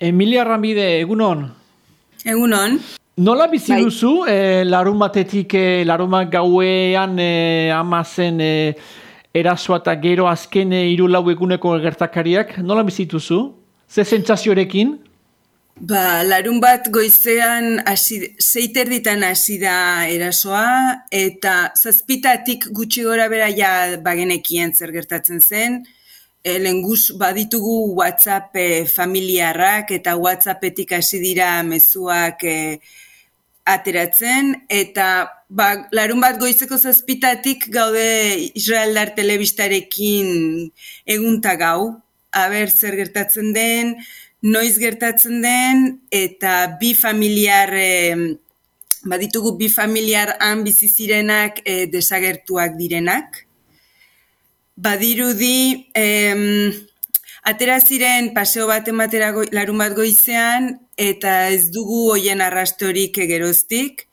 Emilia Rambide, egunon? Egunon. Nola bizi bai. duzu, e, larun batetik, e, larun bat gauean e, amazen e, erasoa eta gero azken e, irulau eguneko gertakariak, nola bizi duzu? Ze zentzaziorekin? Ba, larun bat goizean zeiter ditan hasi da erasoa, eta zazpitatik gutxi gora bera ja bagenekien zer gertatzen zen, lenguz baditugu WhatsApp e, familiarrak eta WhatsAppetik hasi dira mezuak e, ateratzen. Eta ba, larun bat goizeko zazpitatik gaude Israeldar telebistarekin egunta gau, haber zer gertatzen den, noiz gertatzen den eta bi familiar e, baditugu bi familiar han bizi zirenak e, desagertuak direnak badirudi em, atera ziren paseo bat ematera larun bat goizean eta ez dugu hoien arrastorik geroztik.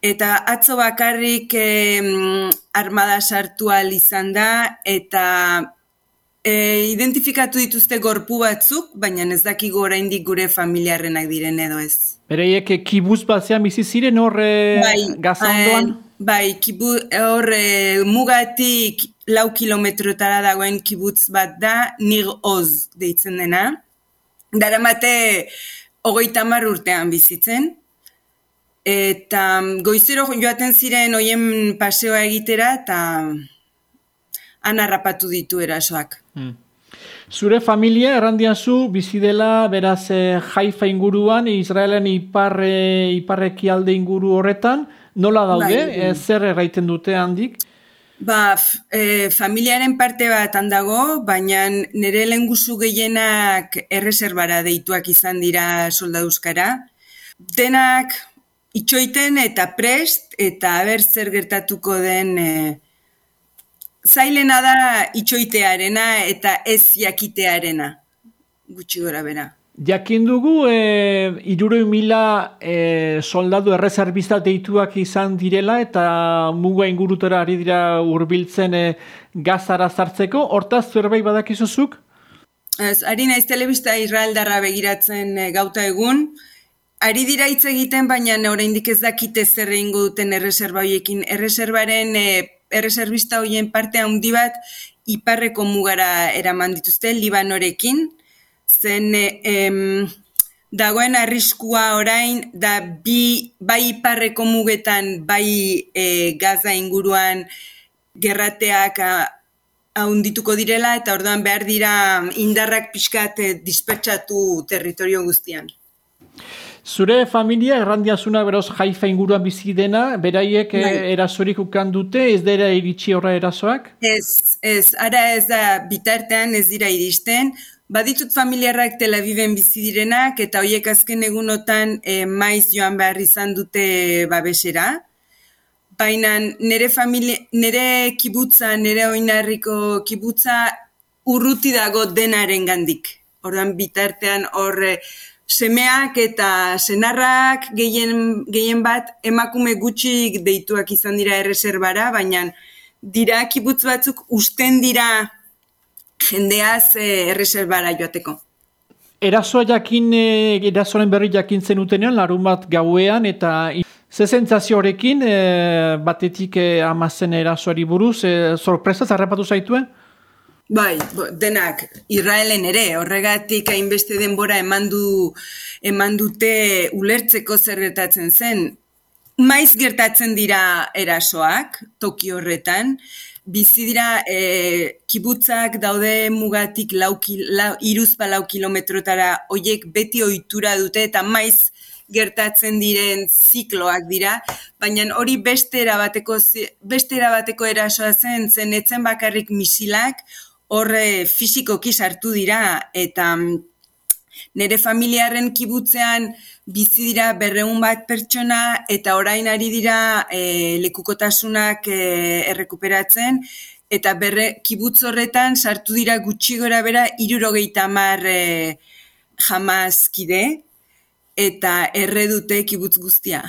Eta atzo bakarrik em, armada sartu izan da eta e, identifikatu dituzte gorpu batzuk, baina ez dakigu oraindik gure familiarrenak diren edo ez. Bereiek kibuz batzean bizi ziren horre bai, gazandoan? Bai, kibu, hor e, mugatik lau kilometrotara dagoen kibutz bat da, nig oz deitzen dena. Dara mate, hogeita mar urtean bizitzen. Eta goizero joaten ziren hoien paseoa egitera, eta han harrapatu ditu erasoak. Hmm. Zure familia errandian zu bizi dela beraz Haifa inguruan Israelen ipar iparreki alde inguru horretan Nola daude? Bai, e, zer erraiten dute handik? Ba, e, familiaren parte bat handago, baina nire lenguzu gehienak erreserbara deituak izan dira soldaduzkara. Denak itxoiten eta prest, eta haber zer gertatuko den e, zailena da itxoitearena eta ez jakitearena, gutxi gora bera. Jakin dugu, e, iruro mila e, soldadu errezerbista deituak izan direla eta muga ingurutera ari dira hurbiltzen e, gazara zartzeko. Hortaz, zerbait badakizuzuk? Ez, ari naiz telebista Israeldarra begiratzen e, gauta egun. Ari dira hitz egiten, baina oraindik ez dakite zer egingo duten erreserba hoiekin. Erreserbaren, e, erreserbista hoien parte handi bat, iparreko mugara eraman dituzte, Libanorekin zen em, dagoen arriskua orain da bi bai iparreko mugetan bai e, gaza inguruan gerrateak haundituko direla eta orduan behar dira indarrak pixkat e, dispertsatu territorio guztian. Zure familia errandiazuna beroz jaifa inguruan bizi dena, beraiek e, bai. erasorik ukan dute, ez dira iritsi horra erasoak? Ez, ez, ara ez da bitartean ez dira iristen, Baditut familiarrak Tel Aviven bizi direnak eta hoiek azken egunotan e, maiz joan behar izan dute babesera. Baina nire familia, nire kibutza, nire oinarriko kibutza urruti dago denaren gandik. Ordan bitartean horre semeak eta senarrak gehien, gehien bat emakume gutxik deituak izan dira erreserbara, baina dira kibutz batzuk usten dira jendeaz e, erreserbara joateko. Erasoa jakin, e, erasoaren berri jakin zenutenean, larun bat gauean, eta ze horrekin, e, batetik e, amazen erasoari buruz, e, sorpresa zarrapatu zaituen? Bai, denak, Israelen ere, horregatik hainbeste denbora emandu, emandute ulertzeko zer gertatzen zen. Maiz gertatzen dira erasoak, toki horretan, bizi dira e, kibutzak daude mugatik lau, lau, iruz lau kilometrotara oiek beti ohitura dute eta maiz gertatzen diren zikloak dira, baina hori beste erabateko, beste erabateko erasoa zen, zen etzen bakarrik misilak, horre fizikoki sartu dira, eta nire familiaren kibutzean bizi dira berreun bat pertsona eta orain ari dira e, lekukotasunak e, errekuperatzen eta berre kibutz horretan sartu dira gutxi gora bera irurogeita mar e, jamazkide eta erre dute kibutz guztia.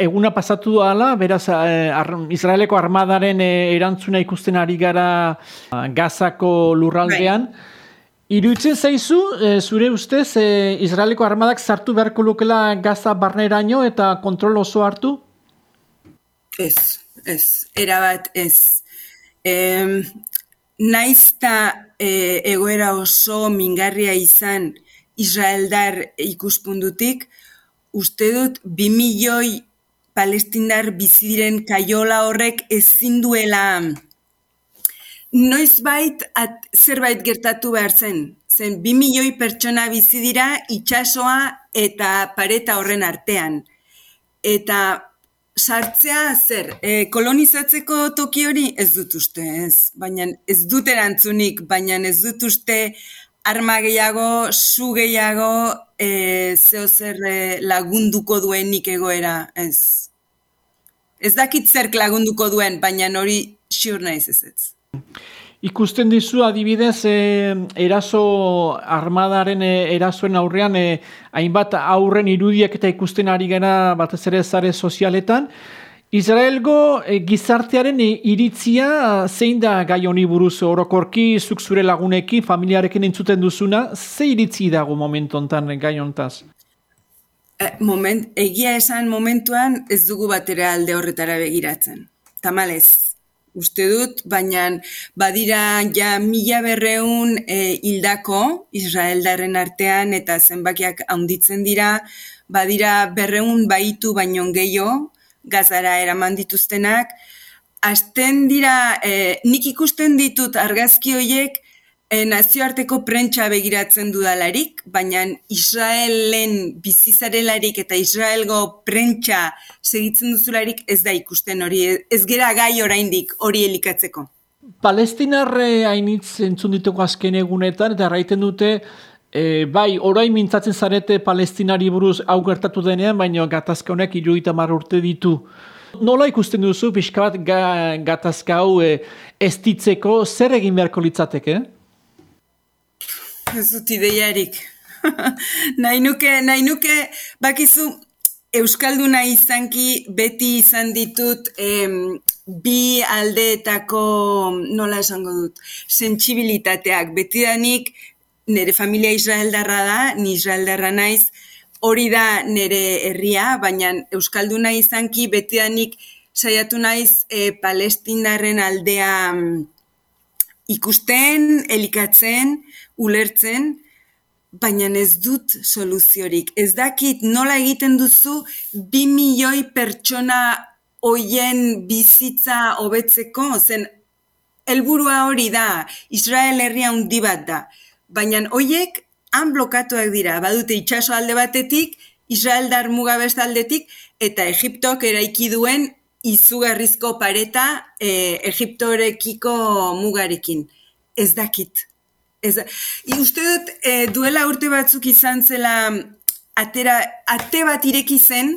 Eguna pasatu ala, beraz, eh, Israeleko armadaren eh, erantzuna ikusten ari gara Gazako lurraldean. Bai. Iruitzen zaizu, e, zure ustez, e, Israeleko armadak sartu beharko lukela gaza barneraino eta kontrol oso hartu? Ez, ez, erabat ez. E, naizta e, egoera oso mingarria izan Israeldar ikuspundutik, uste dut, bi milioi palestindar bizidiren kaiola horrek ezin duela Noiz bait, zerbait gertatu behar zen. Zen, bi milioi pertsona bizi dira itxasoa eta pareta horren artean. Eta sartzea zer, e, kolonizatzeko toki hori ez dut uste, ez. Baina ez dut erantzunik, baina ez dut uste arma gehiago, su gehiago, e, zeo zer e, lagunduko duenik egoera, ez. Ez dakit zerk lagunduko duen, baina hori siur naiz ez ez. Ikusten dizu adibidez e, eraso armadaren e, erasoen aurrean e, hainbat aurren irudiak eta ikusten ari gana batez ere zare sozialetan. Israelgo e, gizartearen iritzia zein da gai honi buruz orokorki zuk zure lagunekin, familiarekin entzuten duzuna, ze iritzi dago momentu ontan gai hontaz? moment, egia esan momentuan ez dugu batera alde horretara begiratzen. Tamalez, uste dut, baina badira ja mila berreun e, hildako Israeldarren artean eta zenbakiak handitzen dira, badira berreun baitu baino gehiago gazara eraman dituztenak, Azten dira, e, nik ikusten ditut argazki horiek e, nazioarteko prentsa begiratzen dudalarik, baina Israelen bizizarelarik eta Israelgo prentsa segitzen duzularik ez da ikusten hori, ez gera gai oraindik hori elikatzeko. Palestinarre hainitz entzun dituko azken egunetan, eta raiten dute, e, bai, orain mintzatzen zarete palestinari buruz hau gertatu denean, baina gatazka honek iruita urte ditu. Nola ikusten duzu, pixka bat gatazka hau e, ez ditzeko, zer egin beharko litzateke? Ez dut ideiarik. nahi nuke, nahi nuke, bakizu, Euskalduna izanki beti izan ditut em, bi aldeetako, nola esango dut, sentsibilitateak. Beti danik, nire familia Israeldarra da, ni Israeldarra naiz, hori da nire herria, baina Euskalduna izanki beti danik saiatu naiz e, palestinarren aldea ikusten, elikatzen, ulertzen, baina ez dut soluziorik. Ez dakit nola egiten duzu bi milioi pertsona hoien bizitza hobetzeko, zen helburua hori da, Israel herria handi bat da. Baina hoiek han blokatuak dira, badute itxaso alde batetik, Israel dar muga aldetik, eta Egiptok eraiki duen izugarrizko pareta e, Egiptorekiko mugarekin. Ez dakit. Ez, I uste dut, e, duela urte batzuk izan zela atera, ate bat ireki zen,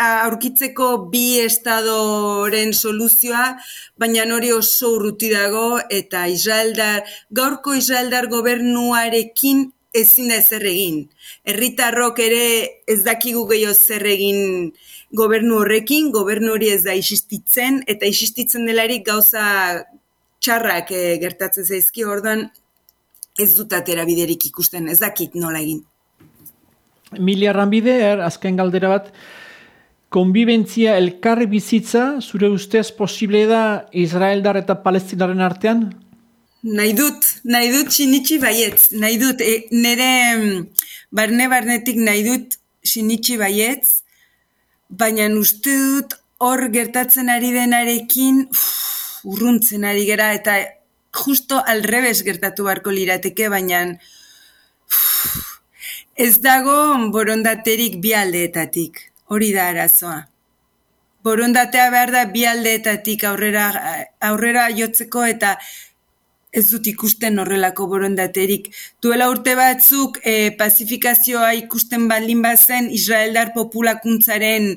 aurkitzeko bi estadoren soluzioa, baina hori oso urruti dago, eta Israeldar, gaurko Israeldar gobernuarekin ezin da ezer egin. Herritarrok ere ez dakigu gehiago zer egin gobernu horrekin, gobernu hori ez da isistitzen, eta isistitzen delarik gauza txarrak e, gertatzen zaizki, ordan ez dut atera biderik ikusten, ez dakit nola egin. Milia Rambide, er, azken galdera bat, konbibentzia elkarri bizitza, zure ustez posible da Israeldar eta Palestinaren artean? Nahi dut, nahi dut sinitsi baietz, nahi dut, e, nire barne-barnetik nahi dut sinitsi baietz, baina uste dut hor gertatzen ari denarekin urruntzen ari gera, eta justo alrebes gertatu beharko lirateke, baina ez dago borondaterik bi aldeetatik, hori da arazoa. Borondatea behar da bi aldeetatik aurrera, aurrera jotzeko eta ez dut ikusten horrelako borondaterik. Duela urte batzuk e, pazifikazioa ikusten baldin bazen Israeldar populakuntzaren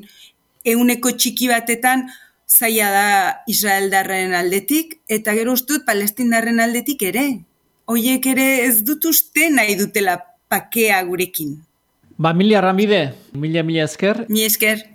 euneko txiki batetan, zaila da Israeldarren aldetik, eta gero ustut palestindarren aldetik ere. Hoiek ere ez dut uste nahi dutela pakea gurekin. Ba, mila ramide, mila mila esker. Mi esker.